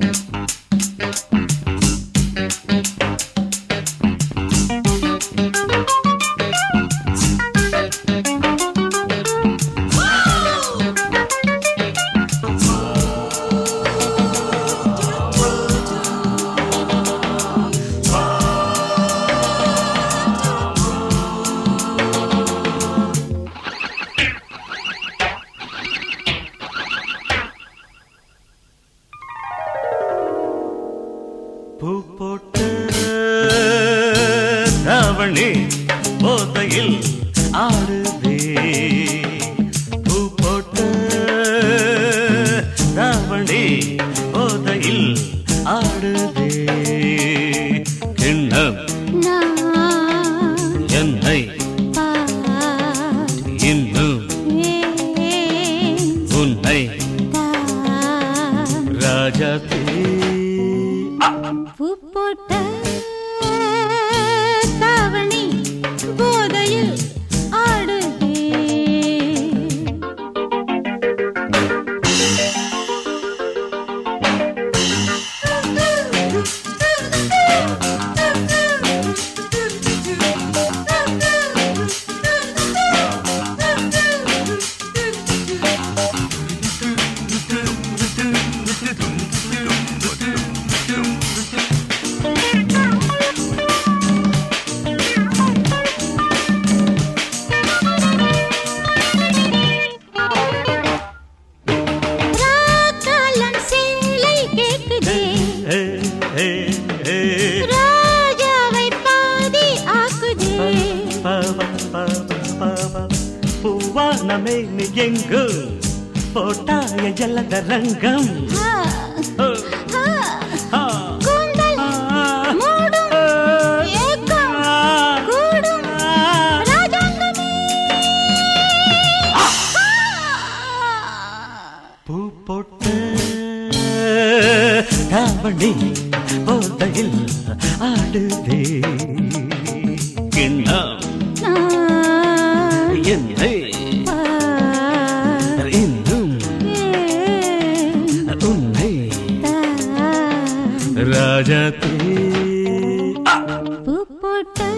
Mm-hmm. பூ போட்ட தாவணி போதையில் ஆடுதே பூ போட்ட தாவணி போதையில் ஆடுதே கிண்ணம் என்னை பார் பூ போட்ட கூந்தல் மூடும். ஏக்கம் கூடும். ராஜாங்கமே. பூ போட்ட தாவணி போதையில் ஆடுதே. கிண்ணம் என்னை தான் ராஜாத்தே பூ போட்ட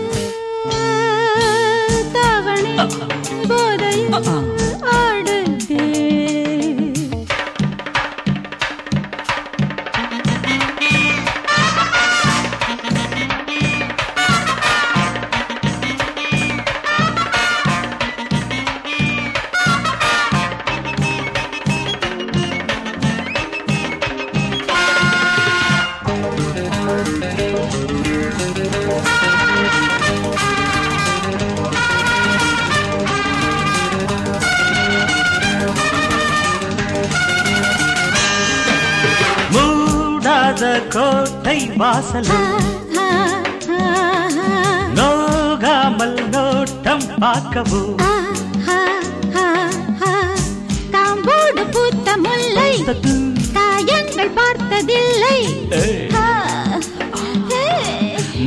கோட்டை வாசல் நோகாமல் நோட்டம் பார்க்கவும். காம்போடு பூத்த முல்லை காயங்கள் பார்த்ததில்லை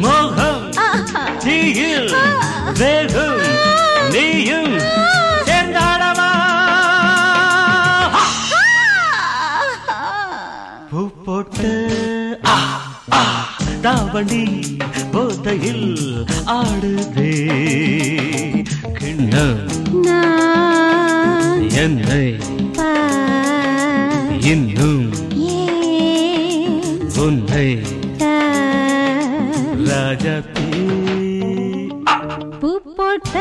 மோகம். தீயில் வேகும் நீயும் போட்ட. தாவணி போதையில் ஆடுதே. கிண்ணம் நான் என்னை இன்னும் உன்னை ராஜாத்தே. பூ போட்ட